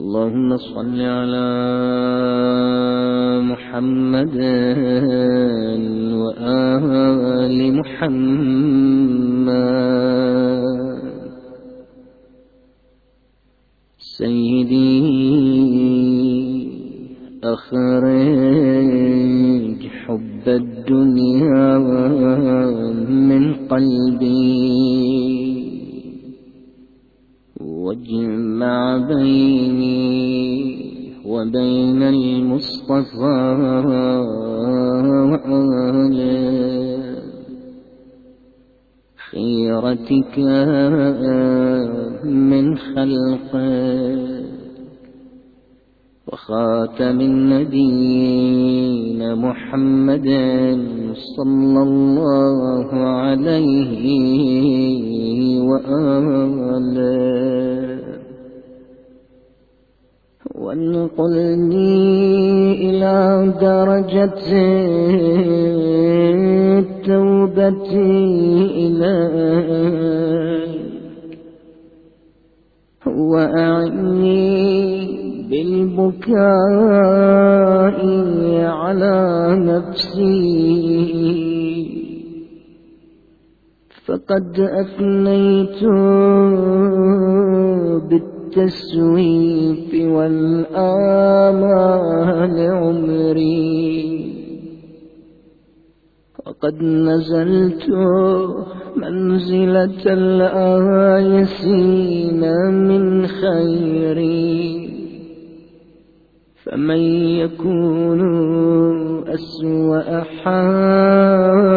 اللهم صل على محمد وآل محمد. سيدي أخرج حب الدنيا من قلبي. واجمع بيني وبين المصطفى وآله. خيرتك من خلقك وخاتم النبيين محمد صلى الله عليه وآله. وانقلني إلى درجة التوبة إليك وأعني بالبكاء على نفسي. فقد أفنيت بالتسويف والآمال عمري. وقد نزلت منزلة الآيسين من خيري فمن يكون أسوأ حالا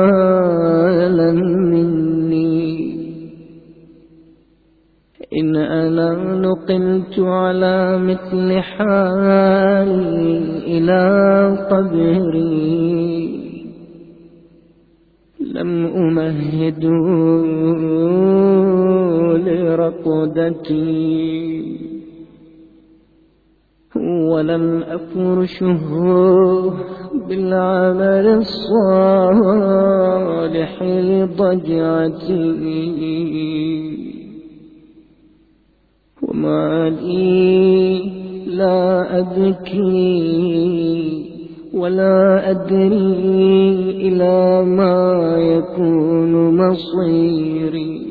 نقلت على مثل حالي إلى قبري. لم أمهد لرقدتي ولم أفرشه بالعمل الصالح لضجعتي. وما لي لا أبكي ولا أدري إلى ما يكون مصيري.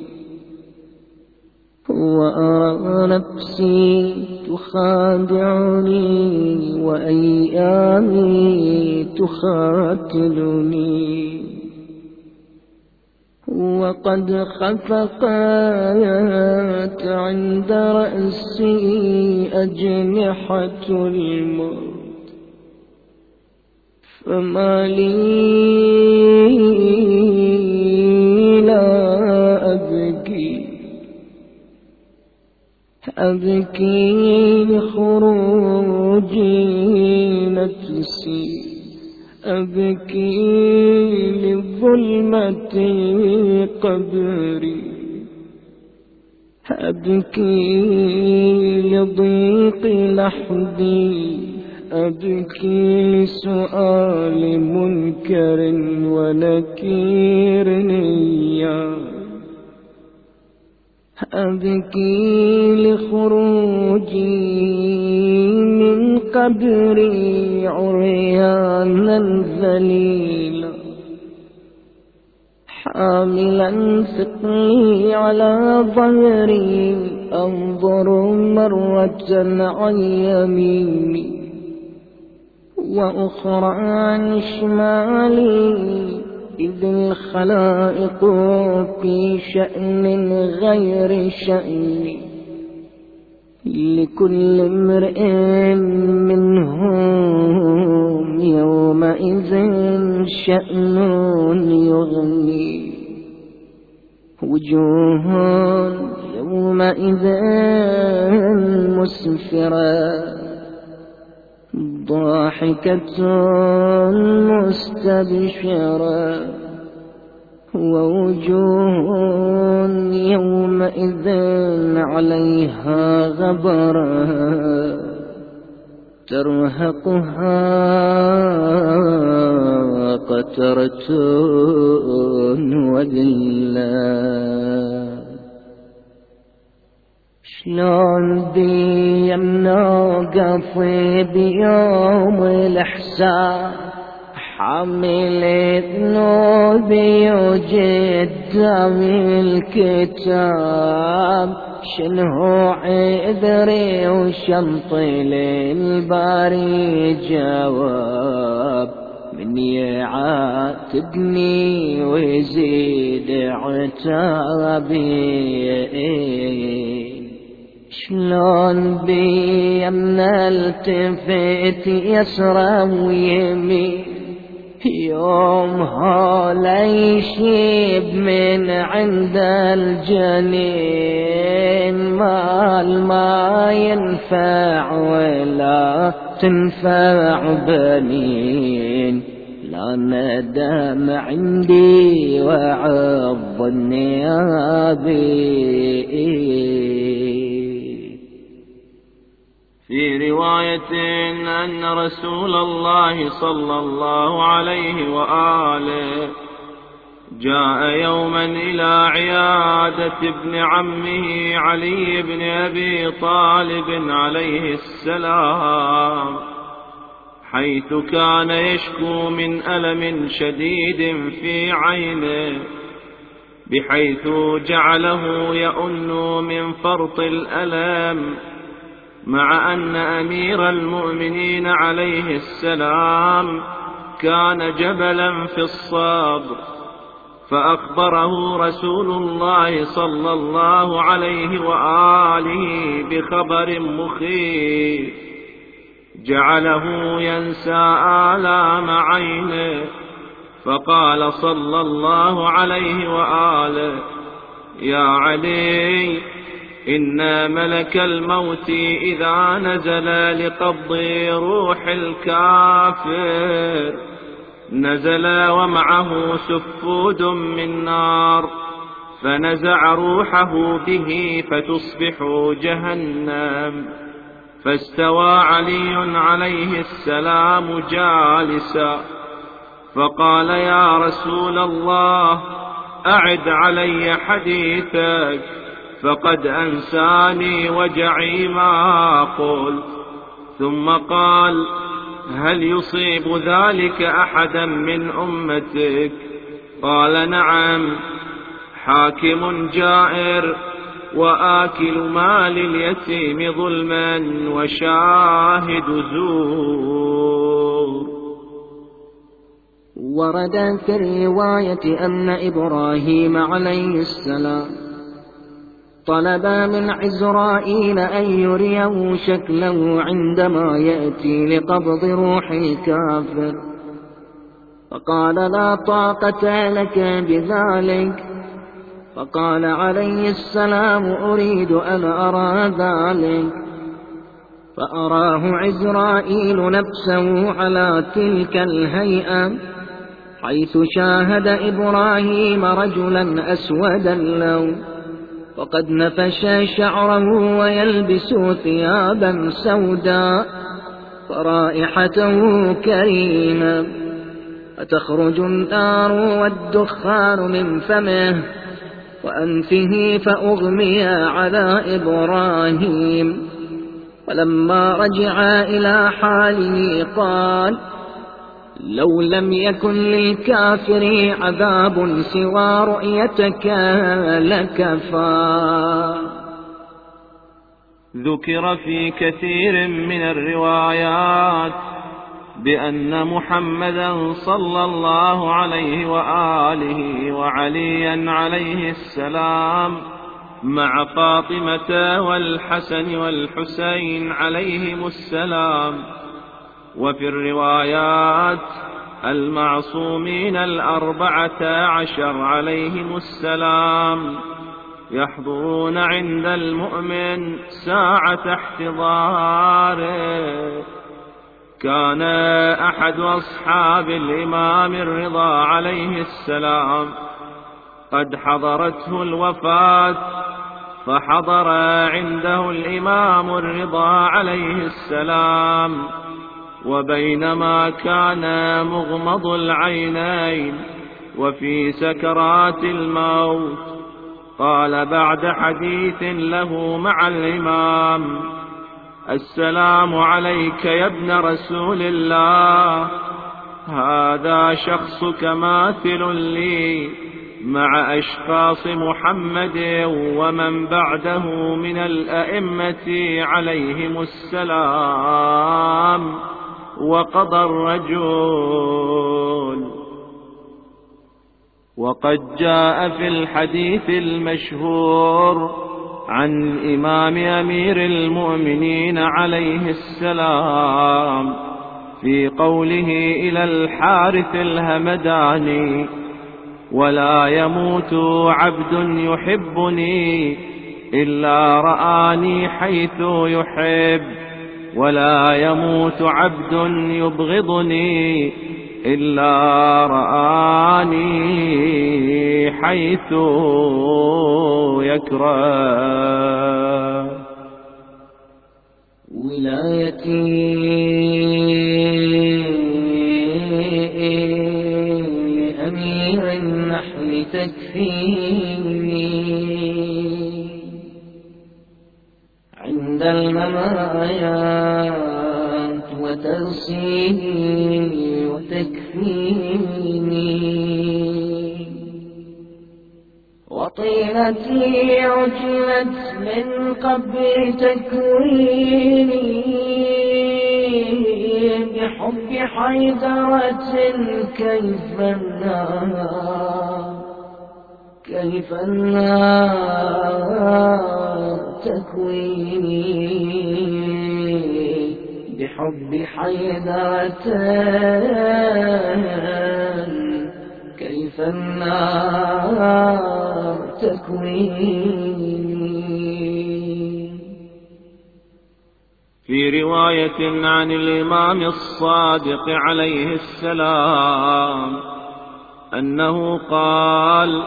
وأرى نفسي تخادعني وأيامي تخاتلني وقد خفقت عند رأسي أجنحة الموت. فما لي لا أبكي. أبكي لخروج نفسي. أبكي لظلمة قبري أبكي لضيق لحدي أبكي لسؤال منكر ونكير إياه أبكي لخروجي من قبري عريانا ذليلا حاملا ثقلي على ظهري أنظر مرة عن يميني وأخرى عن شمالي إذ الخلائق في شأن غير شأني. لكل امرئ منهم يومئذ شأن يغني. وجوه يومئذ مسفرة. ضاحكة مستبشرة. ووجوه يومئذ عليها غبرة. ترهقها قترة وذلة شلون بي منوقف بيوم الحساب حامل ذنوبي وجدام الكتاب شنو عذري وشنطي للباري جواب. من يعاتبني ويزيد عتابي. شلون بي من التفت يسرى ويمين؟ يوم هلا يشيب من عند الجنين مال ما ينفع ولا تنفع بنين. لا ندم عندي وعظ النيابي في رواية أن رسول الله صلى الله عليه وآله جاء يوما إلى عيادة ابن عمه علي بن أبي طالب عليه السلام حيث كان يشكو من ألم شديد في عينه بحيث جعله يؤن من فرط الألم. مع أن أمير المؤمنين عليه السلام كان جبلا في الصبر فأخبره رسول الله صلى الله عليه وآله بخبر مخيف جعله ينسى آلام عينه فقال صلى الله عليه وآله يا علي إن ملك الموت إذا نزل لقبض روح الكافر نزل ومعه سفود من نار فنزع روحه به فتصبح جهنم فاستوى علي عليه السلام جالسا فقال يا رسول الله أعد علي حديثك فقد أنساني وجعي ما قلت ثم قال هل يصيب ذلك أحدا من أمتك؟ قال نعم حاكم جائر وآكل مال اليتيم ظلما وشاهد زور. ورد في الرواية أن إبراهيم عليه السلام طلب من عزرائيل أن يريه شكله عندما يأتي لقبض روح الكافر. فقال لا طاقة لك بذلك. فقال عليه السلام أريد أن أرى ذلك. فأراه عزرائيل نفسه على تلك الهيئة حيث شاهد إبراهيم رجلا أسود اللون وقد نفش شعره ويلبس ثيابا سوداء فرائحته كريمة. فتخرج النار والدخان من فمه وأنفه فأغمي على إبراهيم. ولما رجع إلى حاله قال لو لم يكن للكافر عذاب سوى رؤيتك لكفى. ذكر في كثير من الروايات بأن محمدا صلى الله عليه وآله وعليا عليه السلام مع فاطمة والحسن والحسين عليهم السلام وفي الروايات المعصومين الأربعة عشر عليهم السلام يحضرون عند المؤمن ساعة احتضاره. كان أحد أصحاب الإمام الرضا عليه السلام قد حضرته الوفاة فحضر عنده الإمام الرضا عليه السلام. وبينما كان مغمض العينين وفي سكرات الموت. قال بعد حديث له مع الإمام السلام عليك يا ابن رسول الله هذا شخصك ماثل لي مع أشخاص محمد ومن بعده من الأئمة عليهم السلام. وقضى الرجل وقد جاء في الحديث المشهور عن إمام أمير المؤمنين عليه السلام في قوله إلى الحارث الهمداني ولا يموت عبد يحبني إلا رآني حيث يحب. ولا يموت عبد يبغضني إلا رآني حيث يكره. ولايتي أمير النحل تكفيني الممايات وتغسيني وتكفيني وطينتي عجلت من قبل تكويني بحب حيدرة كيف النار كيف النار تكويني بحب حيدرة كيف النار تكويني في رواية عن الإمام الصادق عليه السلام أنه قال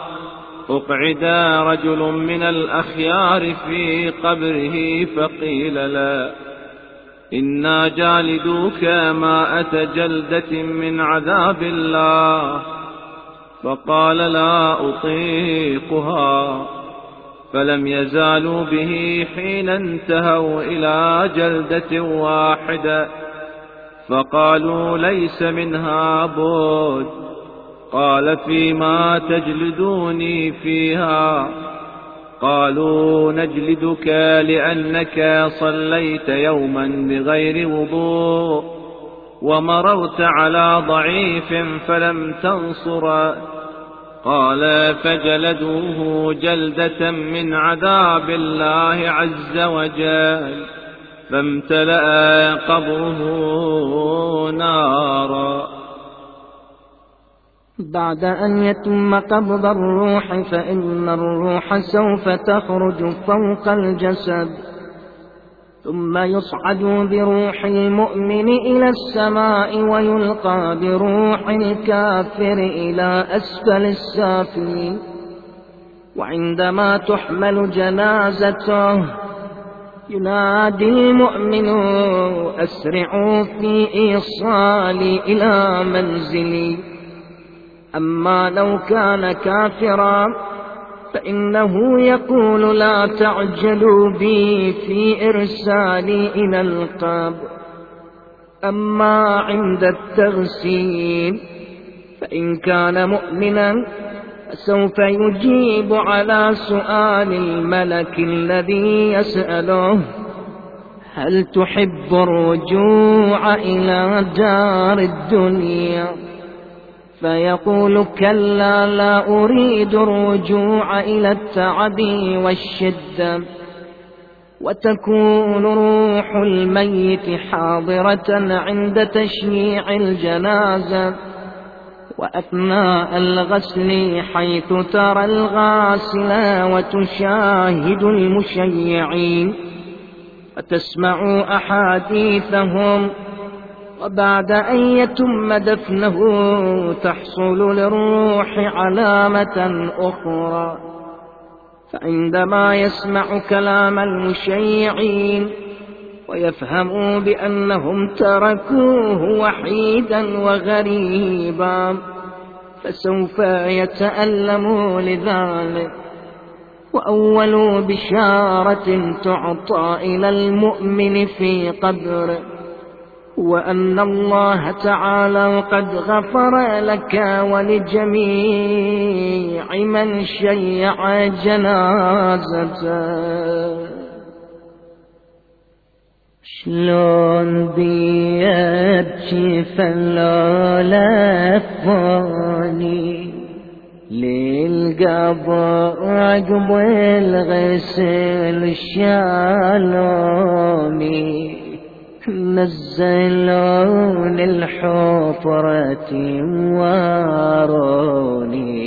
أقعد رجل من الأخيار في قبره فقيل له إنا جالدوك ماءة جلدة من عذاب الله. فقال لا أطيقها. فلم يزالوا به حين انتهوا إلى جلدة واحدة. فقالوا ليس منها بد قال فيما تجلدوني فيها؟ قالوا نجلدك لأنك صليت يوما بغير وضوء ومررت على ضعيف فلم تنصر. قال فجلدوه جلدة من عذاب الله عز وجل فامتلأ قبره نارا. بعد أن يتم قبض الروح فإن الروح سوف تخرج فوق الجسد ثم يصعد بروح المؤمن إلى السماء ويلقى بروح الكافر إلى أسفل السافلين. وعندما تحمل جنازته ينادي المؤمن أسرعوا في إيصالي إلى منزلي. أما لو كان كافرا فإنه يقول لا تعجلوا بي في إرسالي إلى القبر أما عند التغسيل فإن كان مؤمنا فسوف يجيب على سؤال الملك الذي يسأله هل تحب الرجوع إلى دار الدنيا؟ فيقول كلا لا أريد الرجوع إلى التعب والشدة وتكون روح الميت حاضرة عند تشييع الجنازة. وأثناء الغسل حيث ترى الغاسل وتشاهد المشيعين. وتسمع أحاديثهم وبعد أن يتم دفنه تحصل للروح علامة أخرى. فعندما يسمع كلام المشيعين ويفهم بأنهم تركوه وحيدا وغريبا فسوف يتألم لذلك. وأول بشارة تعطى إلى المؤمن في قبره. وأن الله تعالى قد غفر لك ولجميع من شيع جنازته. شلون بيبكي فلولا فاني للقبر عقب الغسل شالوني نزلون الحفرة واروني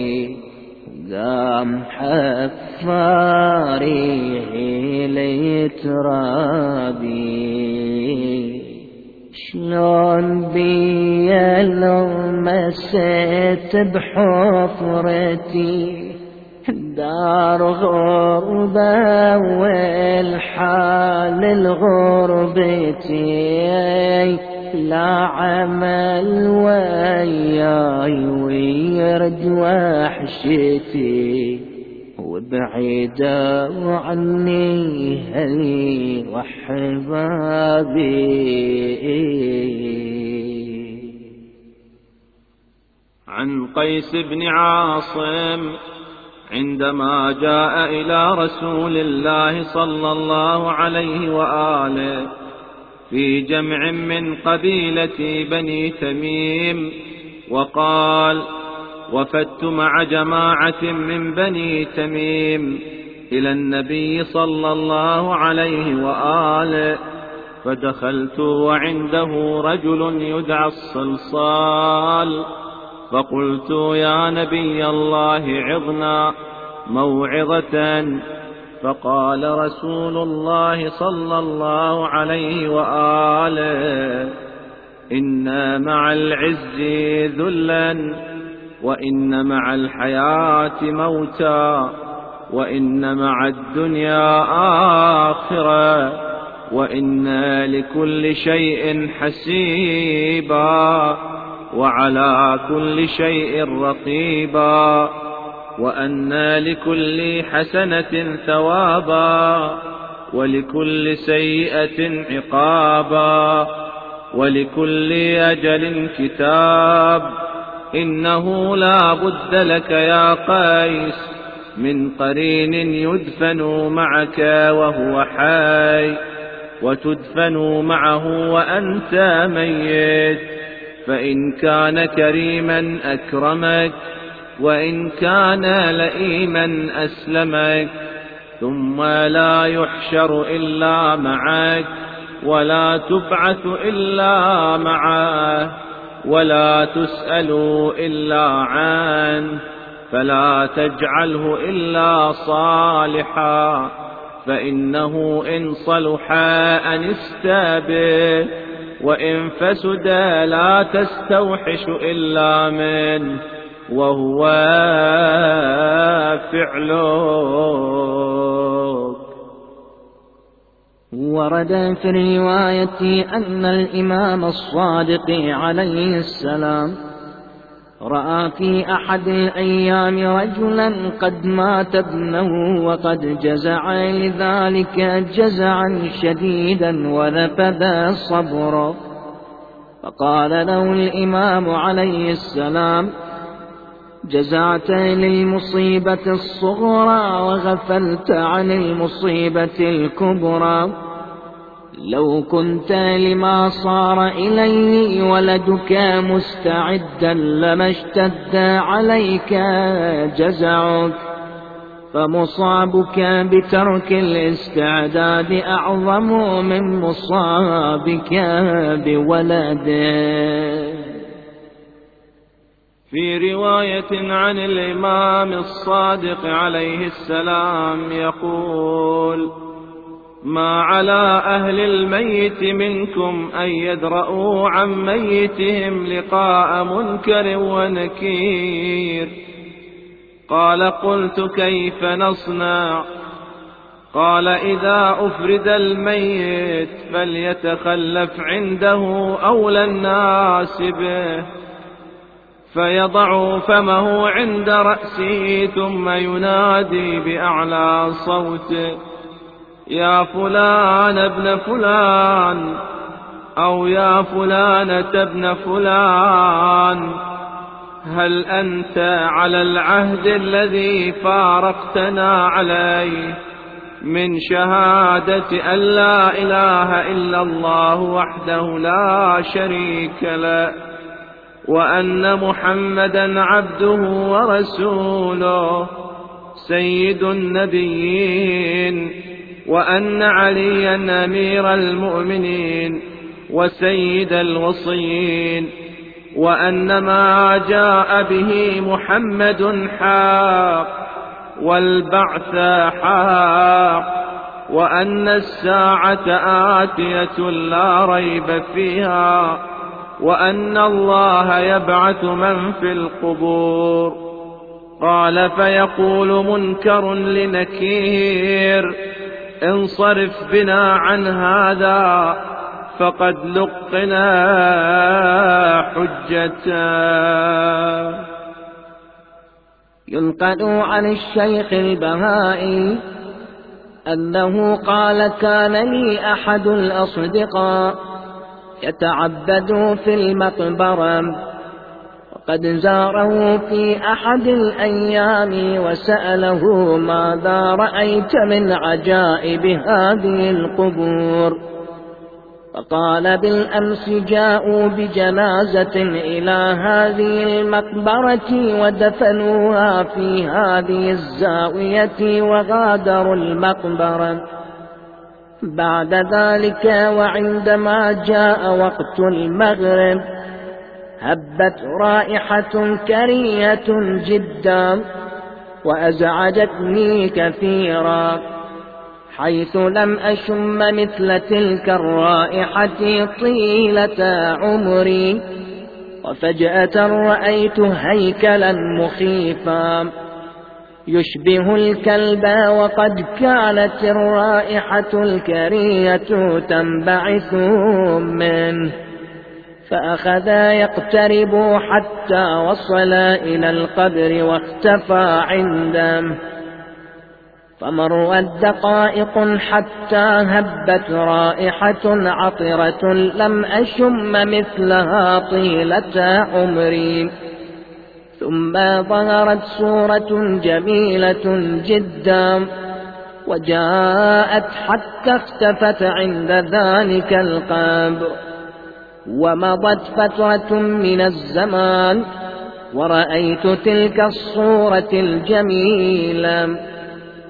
قام حفاري لترابي. شلون بي لو مسيت بحفرتي دار غربة والحال الغربتي لا عمل وياي ويرد وحشتي وبعيدة عني هلي وحبابي. عن قيس بن عاصم عندما جاء إلى رسول الله صلى الله عليه وآله في جمع من قبيلة بني تميم وقال وفدت مع جماعة من بني تميم إلى النبي صلى الله عليه وآله فدخلت وعنده رجل يدعى الصلصال فقلت يا نبي الله عظنا موعظة فقال رسول الله صلى الله عليه وآله إن مع العز ذلا وإن مع الحياة موتا وإن مع الدنيا آخرة وإن لكل شيء حسيبا. وعلى كل شيء رقيبا وأن لكل حسنة ثوابا ولكل سيئة عقابا ولكل أجل كتاب إنه لا بد لك يا قيس من قرين يدفن معك وهو حي وتدفن معه وأنت ميت فإن كان كريما أكرمك وإن كان لئيما أسلمك ثم لا يحشر إلا معك ولا تبعث إلا معه ولا تسأل إلا عنه فلا تجعله إلا صالحا فإنه إن صلح أنست به وإن فسد لا تستوحش إلا منه وهو فعلك. ورد في الرواية أن الإمام الصادق عليه السلام رأى في أحد الأيام رجلا قد مات ابنه وقد جزع لذلك جزعا شديدا ونفذ صبرا فقال له الإمام عليه السلام جزعت للمصيبة الصغرى وغفلت عن المصيبة الكبرى. لو كنت لما صار إليه ولدك مستعدا لما اشتد عليك جزعك فمصابك بترك الاستعداد أعظم من مصابك بولده في رواية عن الإمام الصادق عليه السلام يقول ما على أهل الميت منكم أن يدرؤوا عن ميتهم لقاء منكر ونكير. قال قلت كيف نصنع؟ قال إذا أفرد الميت فليتخلف عنده أولى الناس به. فيضع فمه عند رأسه ثم ينادي بأعلى صوته. يا فلان ابن فلان أو يا فلانة ابن فلان هل أنت على العهد الذي فارقتنا عليه من شهادة أن لا إله إلا الله وحده لا شريك له وأن محمدا عبده ورسوله سيد النبيين. وأن عليا أمير المؤمنين وسيد الوصيين وأن ما جاء به محمد حق والبعث حق وأن الساعة آتية لا ريب فيها وأن الله يبعث من في القبور قال فيقول منكر لنكير انصرف بنا عن هذا فقد لقنا حجتا ينقل عن الشيخ البهائي أنه قال كان لي أحد الأصدقاء يتعبد في المقبرة. وقد زاره في أحد الأيام وسأله ماذا رأيت من عجائب هذه القبور. فقال بالأمس جاءوا بجنازة إلى هذه المقبرة ودفنوها في هذه الزاوية وغادروا المقبرة. بعد ذلك وعندما جاء وقت المغرب هبت رائحة كريهة جدا وأزعجتني كثيرا حيث لم أشم مثل تلك الرائحة طيلة عمري وفجأة رأيت هيكلا مخيفا. يشبه الكلب وقد كانت الرائحة الكريهة تنبعث منه. فأخذ يقترب حتى وصل إلى القبر واختفى عنده. فمرت دقائق حتى هبت رائحة عطرة لم أشم مثلها طيلة عمري. ثم ظهرت صورة جميلة جدا وجاءت حتى اختفت عند ذلك القبر. ومضت فترة من الزمان. ورأيت تلك الصورة الجميلة.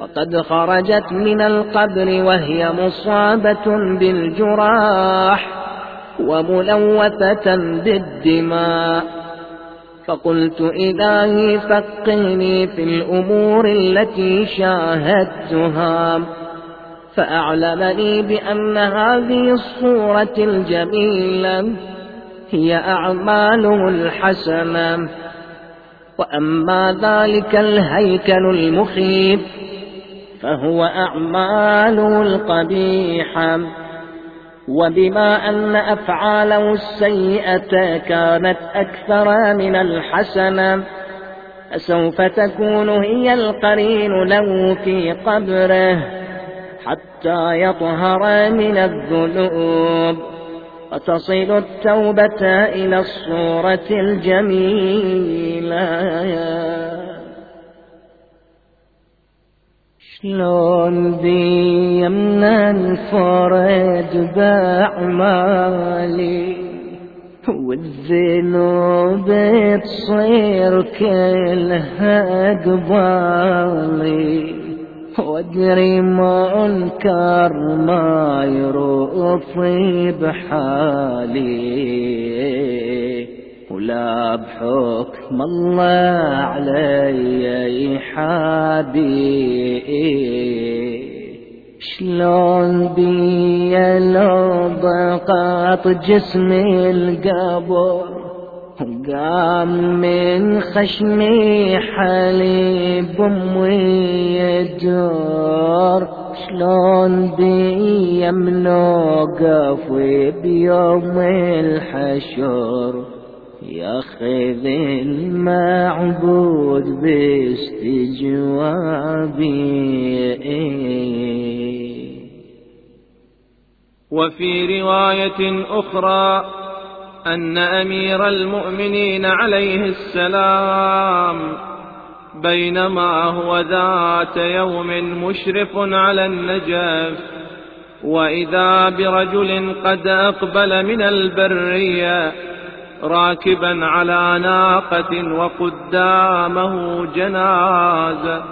وقد خرجت من القبر وهي مصابة بالجراح وملوثة بالدماء. فقلت إلهي فقهني في الأمور التي شاهدتها. فأعلمني بأن هذه الصورة الجميلة هي أعماله الحسنة. وأما ذلك الهيكل المخيف فهو أعماله القبيحة. وبما أن أفعاله السيئة كانت أكثر من الحسنة فسوف تكون هي القرين له في قبره. حتى يطهر من الذنوب. وتصل التوبة إلى الصورة الجميلة. شلون بي يمنا الفرج بأعمالي؟ والذنوب تصير كلها قبالي وادري منكر ما يروفي بحالي ولا بحكم الله علي يحابي شلون بي لو ضغط جسمي القبر قام من خشمي حليب أمي يدور شلون بي يمنوقف بيوم الحشر؟ ياخذ المعبود باستجوابي. وفي رواية أخرى أن أمير المؤمنين عليه السلام بينما هو ذات يوم مشرف على النجف وإذا برجل قد أقبل من البرية راكبا على ناقة وقدامه جنازة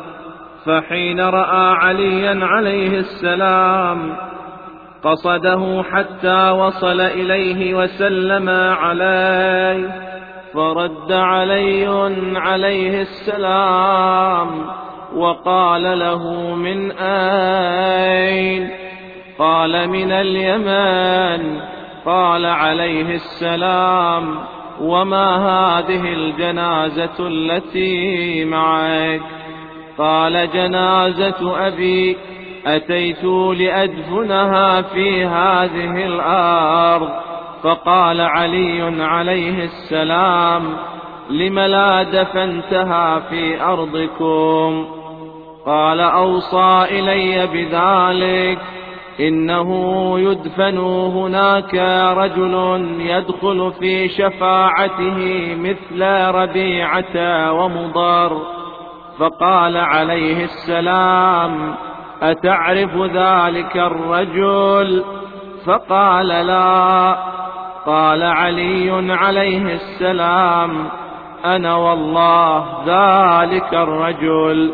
فحين رأى عليا عليه السلام قصده حتى وصل إليه وسلم عليه فرد علي عليه السلام وقال له من أين؟ قال من اليمن. قال عليه السلام وما هذه الجنازة التي معك؟ قال جنازة أبي أتيت لأدفنها في هذه الأرض؟ فقال علي عليه السلام لم لا دفنتها في أرضكم؟ قال أوصى إلي بذلك إنه يدفن هناك رجل يدخل في شفاعته مثل ربيعة ومضر. فقال عليه السلام أتعرف ذلك الرجل؟ فقال لا. قال علي عليه السلام أنا والله ذلك الرجل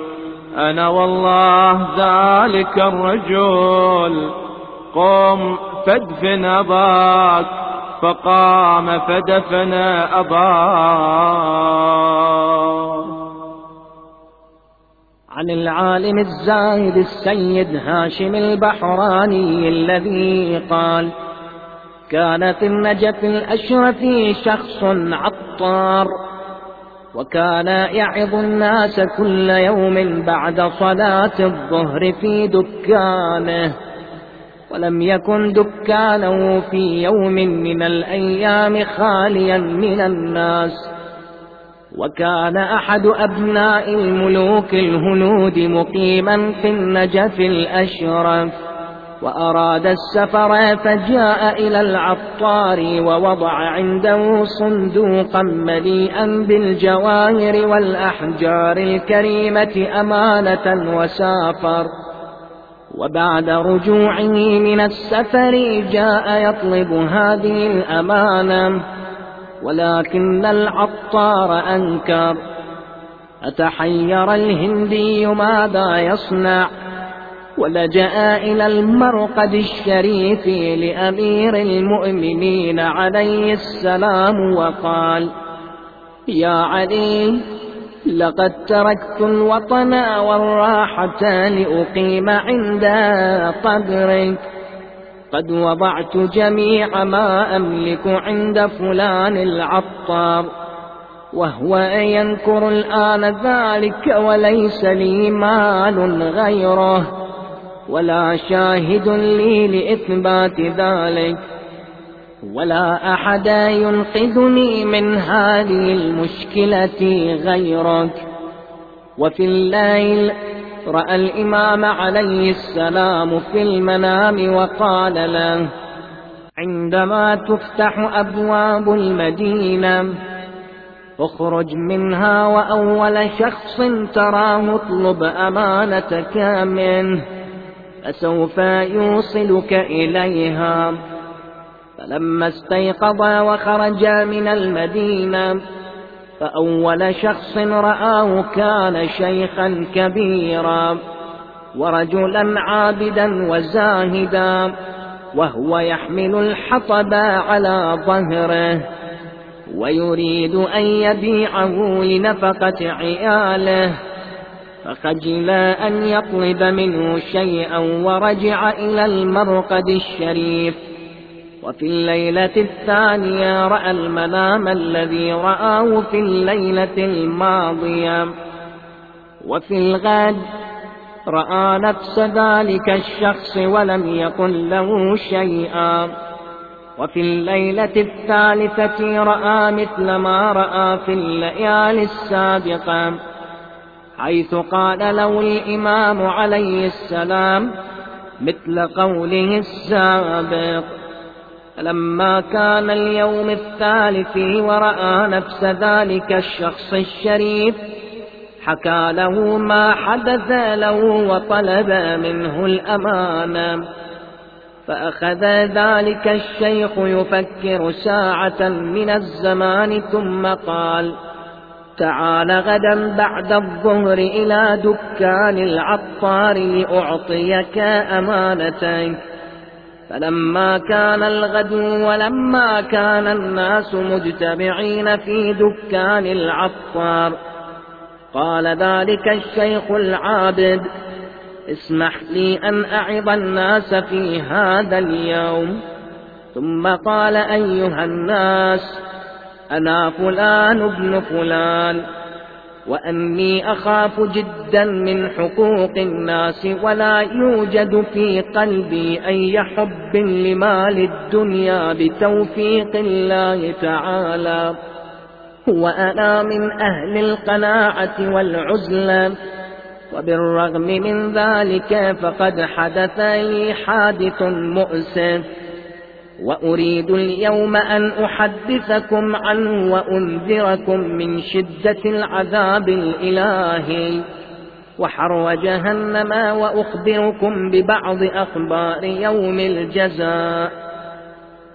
أنا والله ذلك الرجل. قم فادفن أباك. فقام فدفن أباه عن العالم الزاهد السيد هاشم البحراني الذي قال كانت النجف الأشرف شخص عطار وكان يعظ الناس كل يوم بعد صلاة الظهر في دكانه ولم يكن دكانه في يوم من الأيام خاليا من الناس. وكان أحد أبناء الملوك الهنود مقيما في النجف الأشرف وأراد السفر فجاء إلى العطار ووضع عنده صندوقا مليئا بالجواهر والأحجار الكريمة أمانة وسافر. وبعد رجوعه من السفر جاء يطلب هذه الأمانة. ولكن العطار أنكر. أتحير الهندي ماذا يصنع؟ ولجأ إلى المرقد الشريف لأمير المؤمنين عليه السلام وقال يا علي لقد تركت الوطن والراحة لأقيم عند قدرك قد وضعت جميع ما أملك عند فلان العطار وهو ينكر الآن ذلك وليس لي مال غيره ولا شاهد لي لإثبات ذلك ولا أحد ينقذني من هذه المشكلة غيرك. وفي الليل رأى الإمام عليه السلام في المنام وقال له عندما تفتح أبواب المدينة اخرج منها وأول شخص تراه اطلب أمانتك منه فسوف يوصلك إليها. فلما استيقظ وخرج من المدينة فأول شخص رآه كان شيخا كبيرا ورجلا عابدا وزاهدا وهو يحمل الحطب على ظهره ويريد أن يبيعه لنفقة عياله فخجل أن يطلب منه شيئا ورجع إلى المرقد الشريف وفي الليلة الثانية رأى المنام الذي رآه في الليلة الماضية. وفي الغد رأى نفس ذلك الشخص ولم يقل له شيئا. وفي الليلة الثالثة رأى مثل ما رأى في الليالي السابقة حيث قال له الإمام عليه السلام مثل قوله السابق. لما كان اليوم الثالث ورأى نفس ذلك الشخص الشريف حكى له ما حدث له وطلب منه الأمانة فأخذ ذلك الشيخ يفكر ساعة من الزمان ثم قال تعال غدا بعد الظهر إلى دكان العطار لأعطيك أمانتك فلما كان الغد ولما كان الناس مجتمعين في دكان العطار قال ذلك الشيخ العابد اسمح لي أن أعظ الناس في هذا اليوم. ثم قال أيها الناس أنا فلان ابن فلان. وأني أخاف جدا من حقوق الناس ولا يوجد في قلبي أي حب لمال الدنيا بتوفيق الله تعالى وأنا من أهل القناعة والعزلة وبالرغم من ذلك فقد حدث لي حادث مؤسف وأريد اليوم أن أحدثكم عنه وأنذركم من شدة العذاب الإلهي. وحر جهنم وأخبركم ببعض أخبار يوم الجزاء.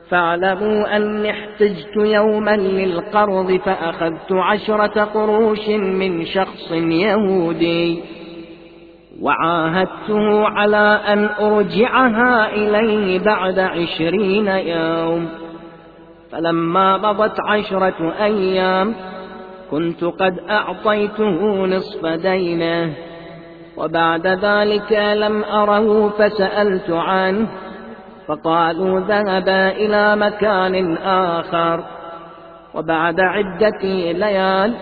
فاعلموا أني احتجت يوما للقرض فأخذت عشرة قروش من شخص يهودي. وعاهدته على أن أرجعها إليه بعد عشرين يوم. فلما مضت عشرة أيام كنت قد أعطيته نصف دينه وبعد ذلك لم أره فسألت عنه فقالوا ذهب إلى مكان آخر. وبعد عدة ليال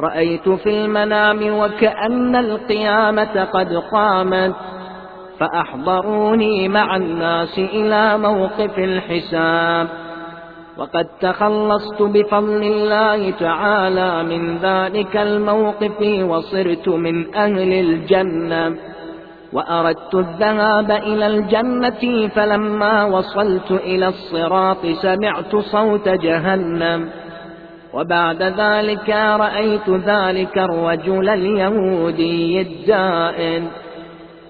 رأيت في المنام وكأن القيامة قد قامت فأحضروني مع الناس إلى موقف الحساب. وقد تخلصت بفضل الله تعالى من ذلك الموقف وصرت من أهل الجنة. وأردت الذهاب إلى الجنة فلما وصلت إلى الصراط سمعت صوت جهنم. وبعد ذلك رأيت ذلك الرجل اليهودي الدائن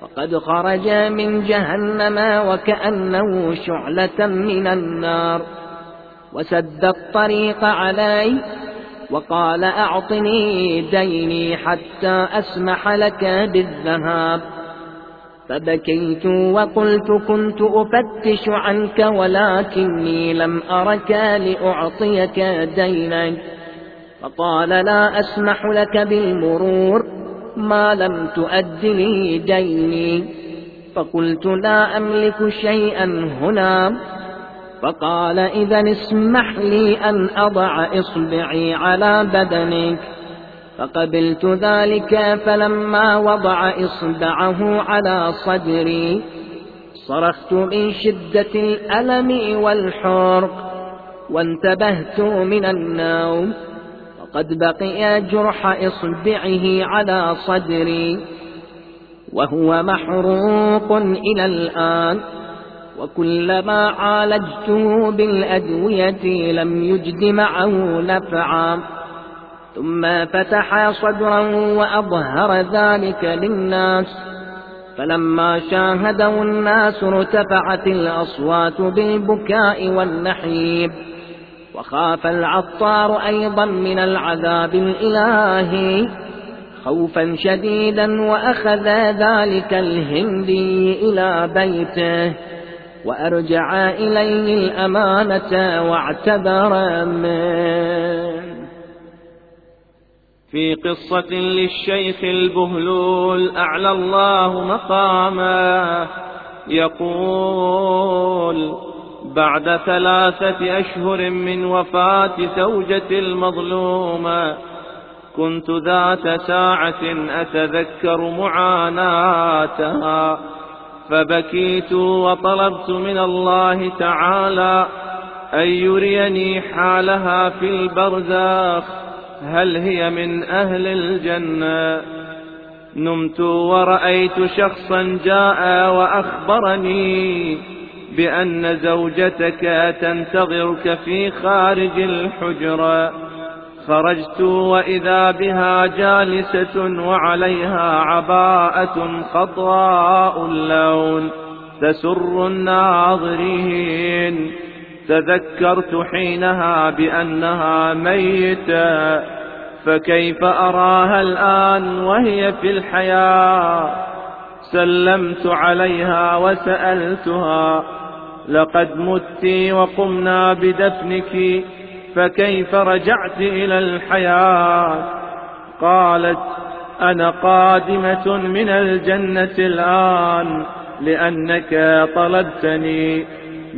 وقد خرج من جهنم وكأنه شعلة من النار. وسد الطريق علي وقال أعطني ديني حتى أسمح لك بالذهاب. فبكيت وقلت كنت أفتش عنك ولكني لم أرك لأعطيك دينك. فقال لا أسمح لك بالمرور ما لم تؤد لي ديني. فقلت لا أملك شيئا هنا. فقال إذا اسمح لي أن أضع إصبعي على بدنك. فقبلت ذلك فلما وضع إصبعه على صدري صرخت من شدة الألم والحرق وانتبهت من النوم وقد بقي جرح إصبعه على صدري وهو محروق إلى الآن وكلما عالجته بالأدوية لم يجد معه نفعا. ثم فتح صدرا وأظهر ذلك للناس. فلما شاهده الناس ارتفعت الأصوات بالبكاء والنحيب. وخاف العطار أيضا من العذاب الإلهي. خوفا شديدا وأخذ ذلك الهندي إلى بيته. وأرجع إليه الأمانة واعتذر منه. في قصة للشيخ البهلول أعلى الله مقاما. يقول بعد ثلاثة أشهر من وفاة زوجة المظلومة كنت ذات ساعة أتذكر معاناتها فبكيت وطلبت من الله تعالى أن يريني حالها في البرزاخ هل هي من أهل الجنة؟ نمت ورأيت شخصا جاء وأخبرني بأن زوجتك تنتظرك في خارج الحجرة. خرجت وإذا بها جالسة وعليها عباءة خضراء اللون تسر الناظرين. تذكرت حينها بأنها ميتة فكيف أراها الآن وهي في الحياة؟ سلمت عليها وسألتها لقد مت وقمنا بدفنك فكيف رجعت إلى الحياة؟ قالت أنا قادمة من الجنة الآن لأنك طلبتني.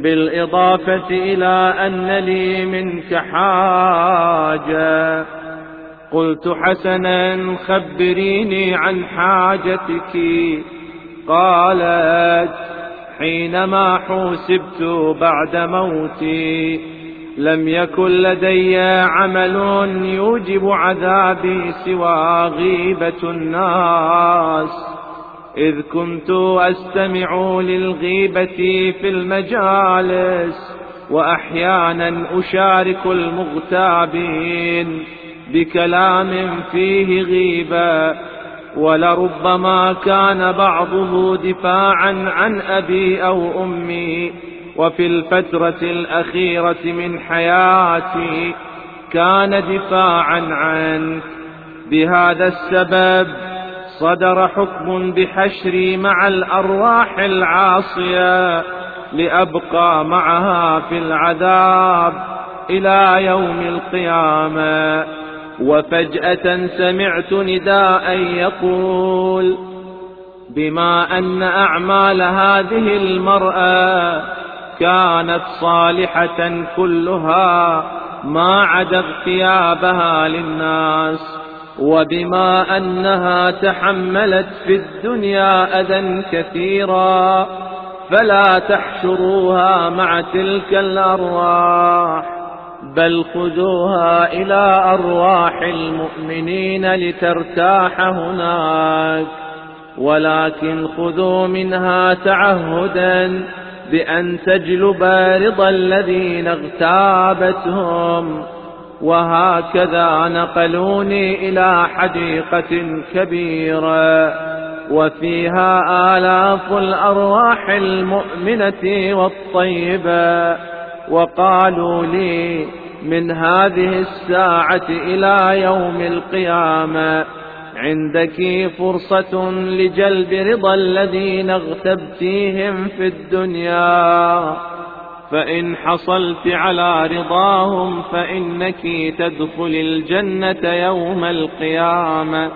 بالإضافة إلى أن لي منك حاجة. قلت حسنا خبريني عن حاجتك. قالت حينما حوسبت بعد موتي لم يكن لدي عمل يوجب عذابي سوى غيبة الناس. إذ كنت أستمع للغيبة في المجالس وأحيانا أشارك المغتابين بكلام فيه غيبة ولربما كان بعضه دفاعا عن أبي أو أمي وفي الفترة الأخيرة من حياتي كان دفاعا عنك بهذا السبب صدر حكم بحشري مع الأرواح العاصية لأبقى معها في العذاب إلى يوم القيامة. وفجأة سمعت نداء يقول بما أن أعمال هذه المرأة كانت صالحة كلها ما عدا اغتيابها للناس. وبما أنها تحملت في الدنيا أذى كثيرا فلا تحشروها مع تلك الأرواح بل خذوها إلى أرواح المؤمنين لترتاح هناك ولكن خذوا منها تعهدا بأن تجلب رضا الذين اغتابتهم. وهكذا نقلوني إلى حديقة كبيرة وفيها آلاف الأرواح المؤمنة والطيبة وقالوا لي من هذه الساعة إلى يوم القيامة عندك فرصة لجلب رضا الذين اغتبتيهم في الدنيا فإن حصلت على رضاهم فإنك تدخل الجنة يوم القيامة.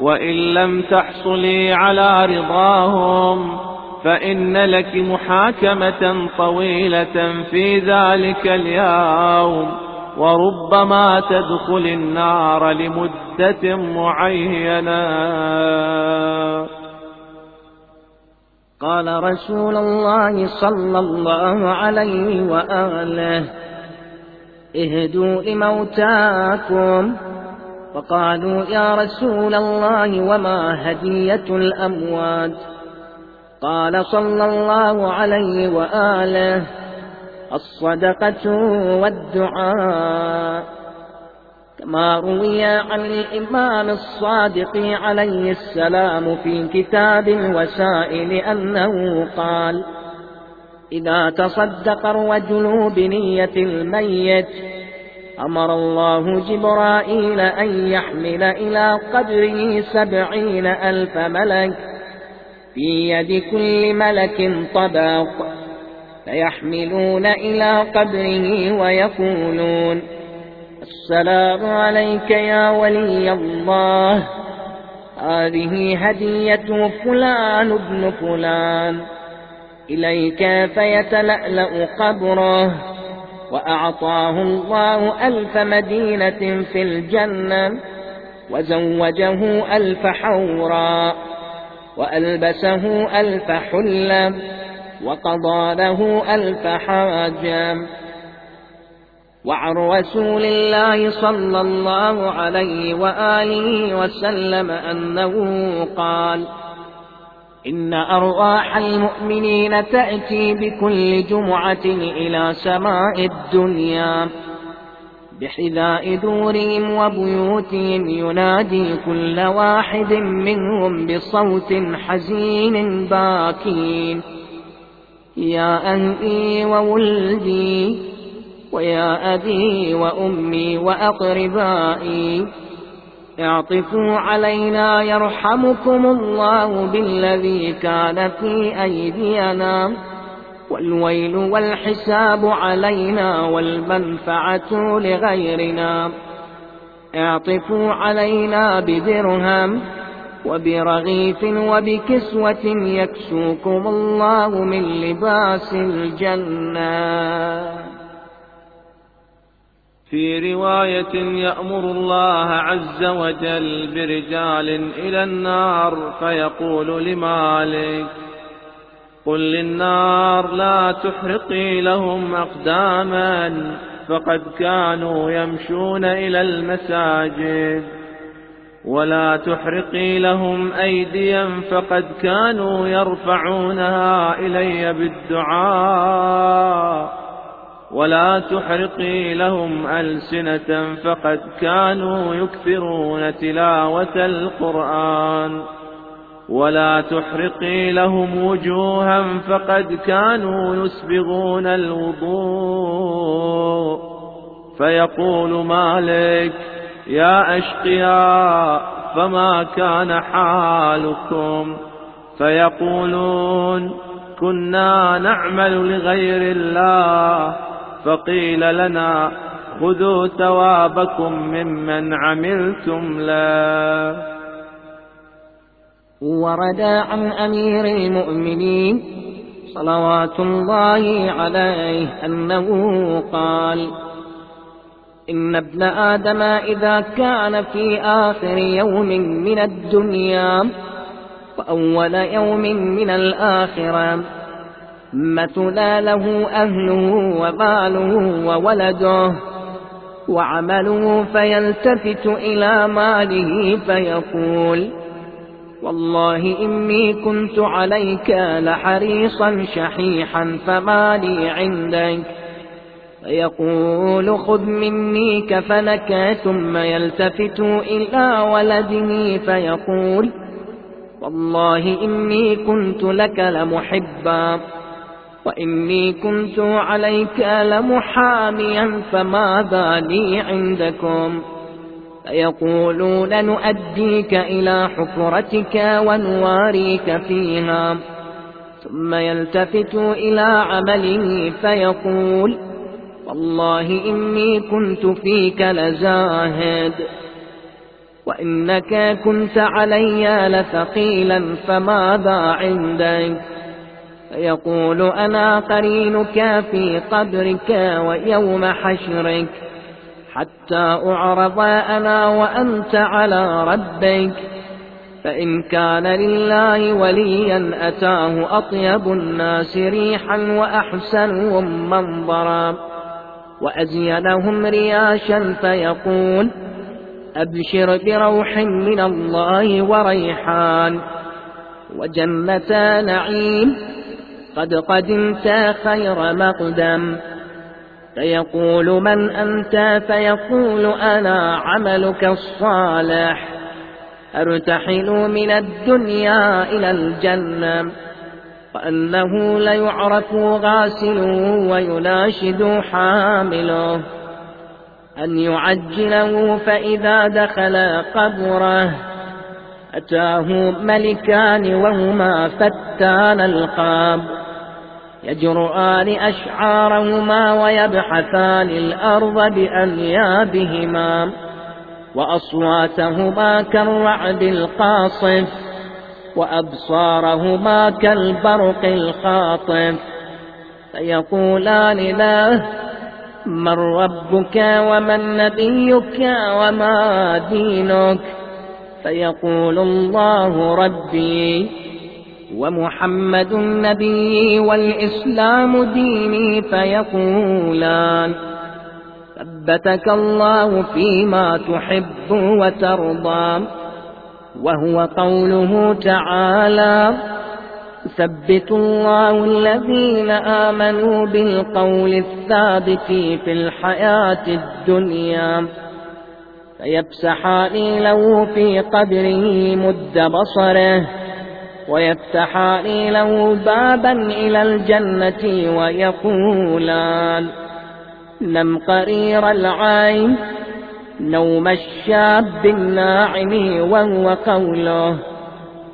وإن لم تحصلي على رضاهم فإن لك محاكمة طويلة في ذلك اليوم. وربما تدخل النار لمدة معينة. قال رسول الله صلى الله عليه وآله اهدوا لموتاكم. فقالوا يا رسول الله وما هدية الأموات؟ قال صلى الله عليه وآله الصدقة والدعاء. كما روي عن الإمام الصادق عليه السلام في كتاب الوسائل أنه قال إذا تصدق الرجل بنية الميت أمر الله جبرائيل أن يحمل إلى قدره سبعين ألف ملك في يد كل ملك طباق فيحملون إلى قدره ويقولون السلام عليك يا ولي الله. هذه هدية فلان ابن فلان. إليك فيتلألأ قبره. وأعطاه الله ألف مدينة في الجنة. وزوجه ألف حورا. وألبسه ألف حلة وقضى له ألف حاجة وعن رسول الله صلى الله عليه وآله وسلم أنه قال إن أرواح المؤمنين تأتي بكل جمعة إلى سماء الدنيا بحذاء دورهم وبيوتهم ينادي كل واحد منهم بصوت حزين باكين يا أهلي وولدي ويا أبي وأمي وأقربائي اعطفوا علينا يرحمكم الله بالذي كان في أيدينا والويل والحساب علينا والمنفعة لغيرنا اعطفوا علينا بدرهم وبرغيف وبكسوة يكسوكم الله من لباس الجنة في رواية يأمر الله عز وجل برجال إلى النار فيقول لمالك قل للنار لا تحرقي لهم أقداما فقد كانوا يمشون إلى المساجد. ولا تحرقي لهم أيديا فقد كانوا يرفعونها إلي بالدعاء. ولا تحرقي لهم ألسنة فقد كانوا يكثرون تلاوة القرآن. ولا تحرقي لهم وجوها فقد كانوا يسبغون الوضوء. فيقول مالك يا أشقياء فما كان حالكم؟ فيقولون كنا نعمل لغير الله فقيل لنا خذوا ثوابكم ممن عملتم له ورد عن أمير المؤمنين صلوات الله عليه أنه قال إن ابن آدم إذا كان في آخر يوم من الدنيا وأول يوم من الآخرة مثلا له أهله وماله وولده. وعمله فيلتفت إلى ماله فيقول والله إني كنت عليك لحريصا شحيحا فما لي عندك. فيقول خذ مني كفنك ثم يلتفت إلى ولده فيقول والله إني كنت لك لمحبا. وإني كنت عليك لمحاميا فماذا لي عندكم؟ فيقولون نؤديك إلى حفرتك ونواريك فيها. ثم يلتفت إلى عمله فيقول والله إني كنت فيك لزاهد. وإنك كنت علي لثقيلا فماذا عندك؟ فيقول أنا قرينك في قبرك ويوم حشرك حتى أعرض أنا وأنت على ربك. فإن كان لله وليا أتاه أطيب الناس ريحا وأحسنهم منظرا وأزينهم رياشا فيقول أبشر بروح من الله وريحان وجنة نعيم. قد قدمت خير مقدم. فيقول من أنت؟ فيقول أنا عملك الصالح. أرتحل من الدنيا إلى الجنة. وأنه ليعرف غاسله ويناشد حامله. أن يعجله فإذا دخل قبره. أتاه ملكان وهما فتان القاب. يجرؤان أشعارهما ويبحثان الأرض بأنيابهما وأصواتهما كالرعد القاصف وأبصارهما كالبرق الخاطف فيقولان له من ربك ومن نبيك وما دينك؟ فيقول الله ربي ومحمد النبي والإسلام ديني فيقولان ثبتك الله فيما تحب وترضى وهو قوله تعالى ثبت الله الذين آمنوا بالقول الثابت في الحياة الدنيا فيفسحان له في قبره مد بصره. ويفتحان له بابا إلى الجنة ويقولان نم قرير العين نوم الشاب الناعم وهو قوله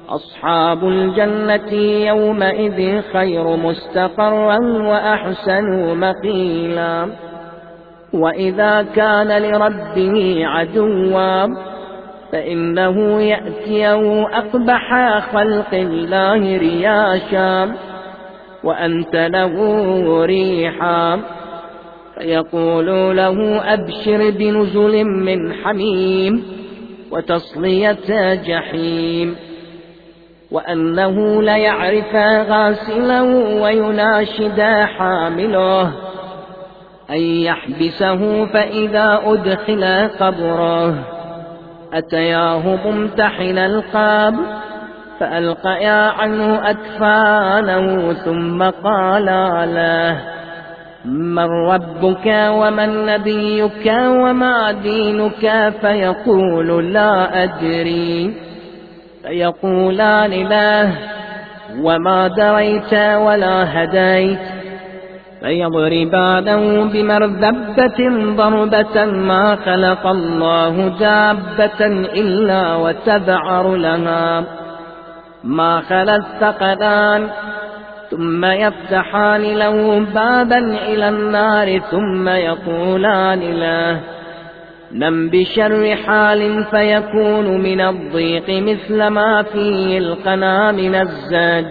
أصحاب الجنة يومئذ خير مستقرا وأحسن مقيلا وإذا كان لربه عدوا فإنه يأتيه أقبح خلق الله رياشا وأنت له ريحا فيقول له أبشر بنزل من حميم وتصلية جحيم وأنه ليعرف غاسله ويناشد حامله أن يحبسه فإذا أدخل قبره أتياه ممتحن القاب فألقيا عنه أكفانه ثم قالا له من ربك ومن نبيك وما دينك؟ فيقول لا أدري. فيقولان له وما دريت ولا هديت. فيضربانه بمرذبة ضربة ما خلق الله دابة إلا وتذعر لها ما خلا الثقلان ثم يفتحان له بابا إلى النار ثم يقولان له نم بشر حال فيكون من الضيق مثل ما فيه القنا من الزاج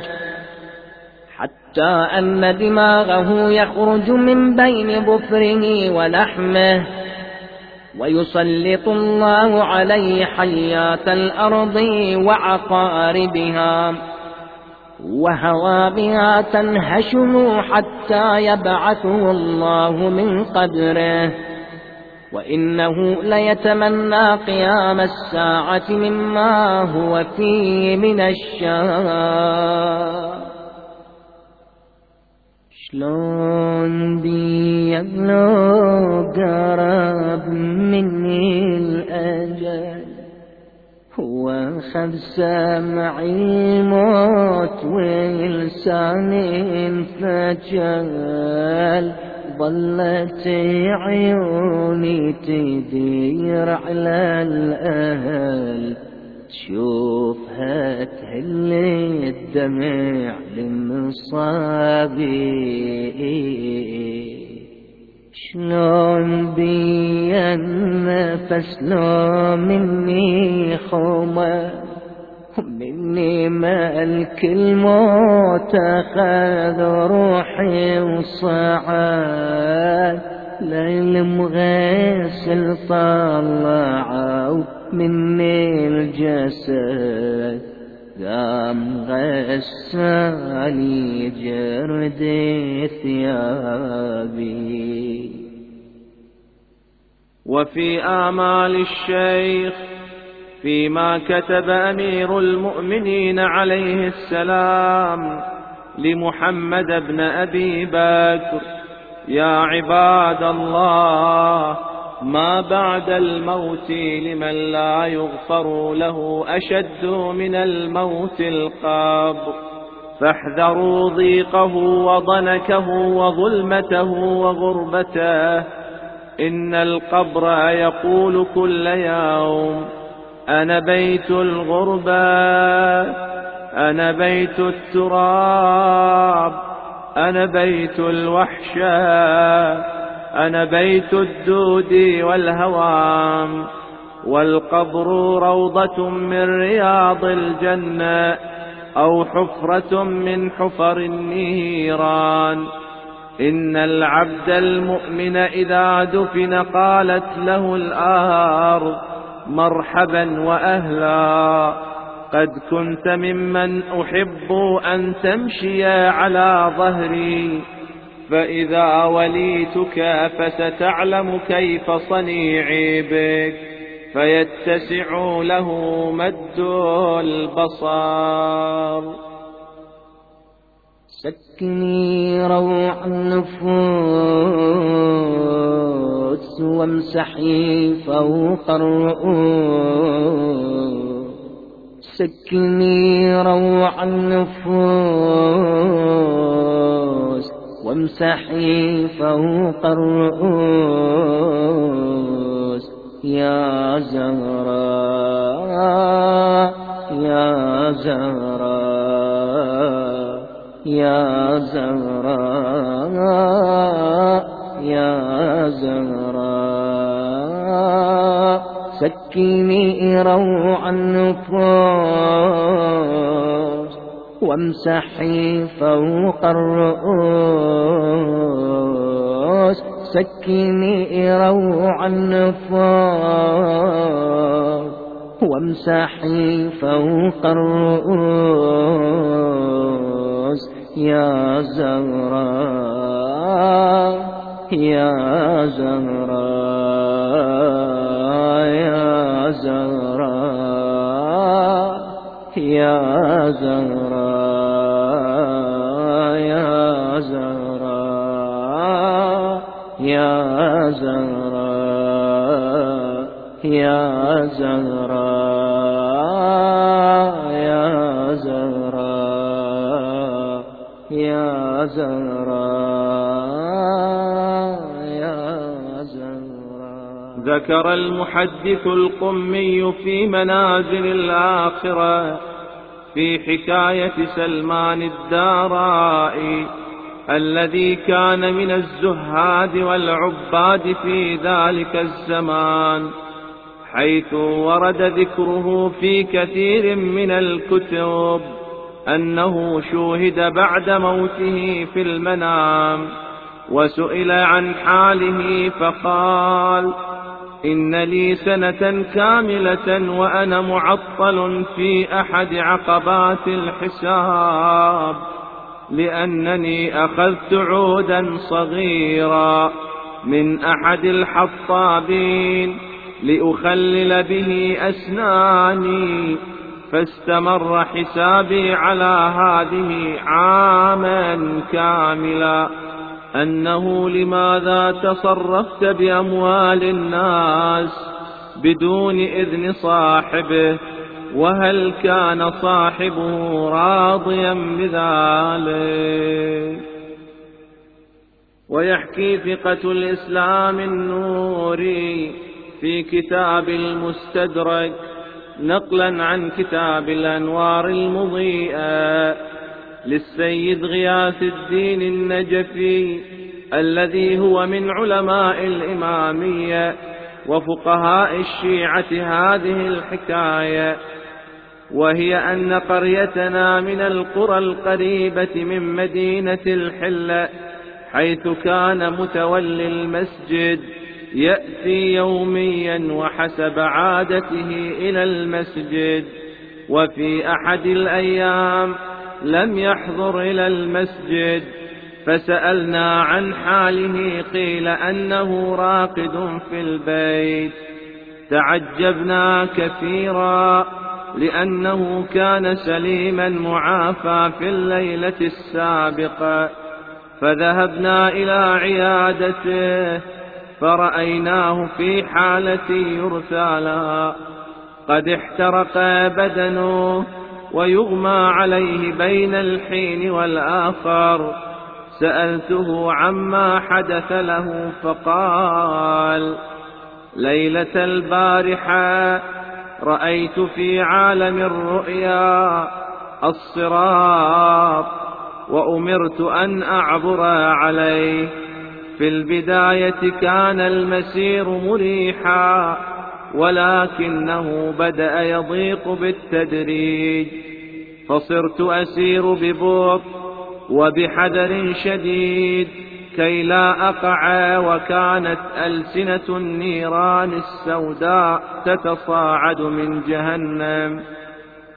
حتى أن دماغه يخرج من بين ظفره ولحمه. ويسلط الله عليه حيات الأرض وعقاربها. وهوابها تنهشه حتى يبعثه الله من قدره وإنه ليتمنى قيام الساعة مما هو فيه من الشر. شلون بي قرب مني الأجل؟ هو خذ سمعي الموت ولساني انفجل ظلت عيوني تدير على الأهل. تشوفها تهل الدمع لمصابي شلون بي النفس لو مني خومة مني ملك الموت أخذ روحي وصعد. ليل مغسل طلعوا مني الجسد قام غسالي جرد ثيابي. وفي آمال الشيخ فيما كتب أمير المؤمنين عليه السلام لمحمد بن أبي بكر يا عباد الله ما بعد الموت لمن لا يغفر له أشد من الموت القبر فاحذروا ضيقه وضنكه وظلمته وغربته إن القبر يقول كل يوم أنا بيت الغربة أنا بيت التراب. أنا بيت الوحشة أنا بيت الدود والهوام. والقبر روضة من رياض الجنة أو حفرة من حفر النيران. إن العبد المؤمن إذا دفن قالت له الأرض مرحبا وأهلا. قد كنت ممن أحب أن تمشي على ظهري فإذا وليتك فستعلم كيف صنيعي بك فيتسع له مد البصر سكني روع النفوس وامسحي فوق الرؤوس. سكني روع النفوس وامسحي فوق الرؤوس. يا زهراء يا زهراء يا زهراء يا زهراء سكيني روع النفوس وامسحي فوق الرؤوس سكيني روع النفوس. وامسحي فوق الرؤوس يا زهراء يا زهراء يا زهراء يا زهراء زهراء يا زهراء يا زهراء يا زهراء يا زهراء. ذكر المحدث القمي في منازل الآخرة في حكاية سلمان الدارائي. الذي كان من الزهاد والعباد في ذلك الزمان حيث ورد ذكره في كثير من الكتب أنه شوهد بعد موته في المنام وسئل عن حاله فقال إن لي سنة كاملة وأنا معطل في أحد عقبات الحساب. لأنني أخذت عودا صغيرا من أحد الحطابين لأخلل به أسناني فاستمر حسابي على هذه عاما كاملا. أنه لماذا تصرفت بأموال الناس بدون إذن صاحبه؟ وهل كان صاحبه راضيا بذلك؟ ويحكي ثقة الإسلام النوري في كتاب المستدرك نقلا عن كتاب الأنوار المضيئة للسيد غياث الدين النجفي الذي هو من علماء الإمامية وفقهاء الشيعة. هذه الحكاية وهي أن قريتنا من القرى القريبة من مدينة الحلة حيث كان متولي المسجد يأتي يوميا وحسب عادته إلى المسجد وفي أحد الأيام لم يحضر إلى المسجد فسألنا عن حاله قيل أنه راقد في البيت تعجبنا كثيرا. لأنه كان سليما معافى في الليلة السابقة. فذهبنا إلى عيادته فرأيناه في حالة يرثى لها قد احترق بدنه ويغمى عليه بين الحين والآخر. سألته عما حدث له فقال ليلة البارحة رأيت في عالم الرؤيا الصراط وأمرت أن أعبر عليه. في البداية كان المسير مريحا ولكنه بدأ يضيق بالتدريج. فصرت أسير ببطء وبحذر شديد. كي لا أقع وكانت ألسنة النيران السوداء تتصاعد من جهنم.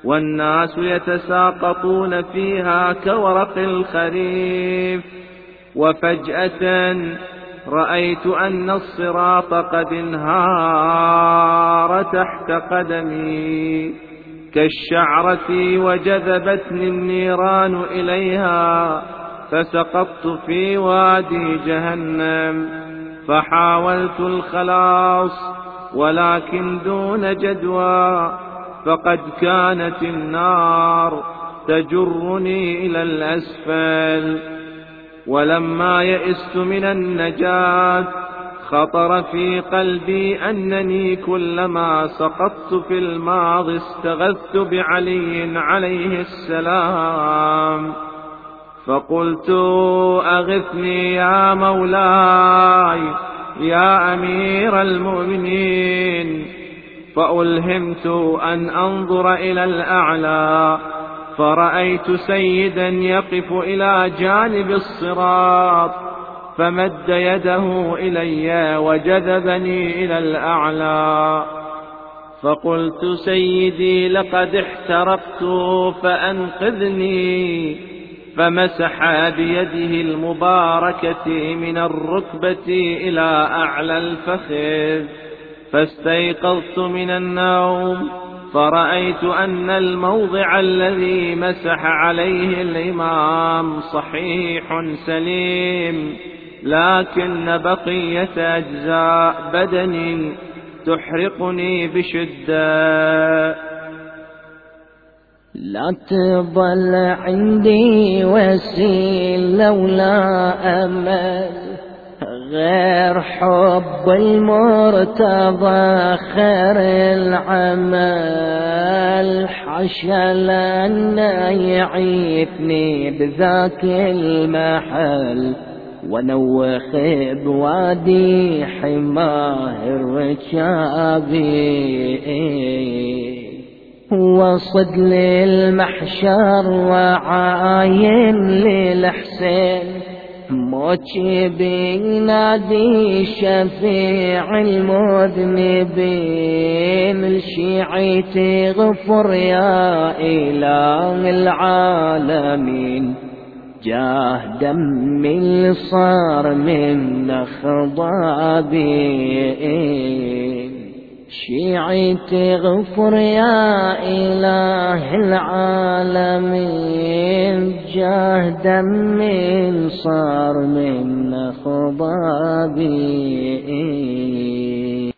والناس يتساقطون فيها كورق الخريف. وفجأة رأيت أن الصراط قد انهار تحت قدمي. كالشعرة وجذبتني النيران إليها. فسقطت في وادي جهنم فحاولت الخلاص ولكن دون جدوى فقد كانت النار تجرني إلى الأسفل. ولما يئست من النجاة خطر في قلبي أنني كلما سقطت في الماضي استغثت بعلي عليه السلام. فقلت أغثني يا مولاي يا أمير المؤمنين. فألهمت أن أنظر إلى الأعلى فرأيت سيدا يقف إلى جانب الصراط فمد يده إلي وجذبني إلى الأعلى. فقلت سيدي لقد احترقت فأنقذني. فمسح بيده المباركة من الركبة إلى أعلى الفخذ فاستيقظت من النوم فرأيت أن الموضع الذي مسح عليه الإمام صحيح سليم لكن بقية أجزاء بدن تحرقني بشدة. لا تظل عندي وسيل لولا أمل. غير حب المرتضى خير العمل. حشا لأن يعيثني بذاك المحل. ونوخ بوادي حماه الركابي وصد للمحشر وعاين للحسين. موتي بينادي شفيع المذنبين الشيعي غفر يا إله العالمين. جاه دم صار من خضابين شيعي تغفر يا إله العالمين جاه دم صار من خضابي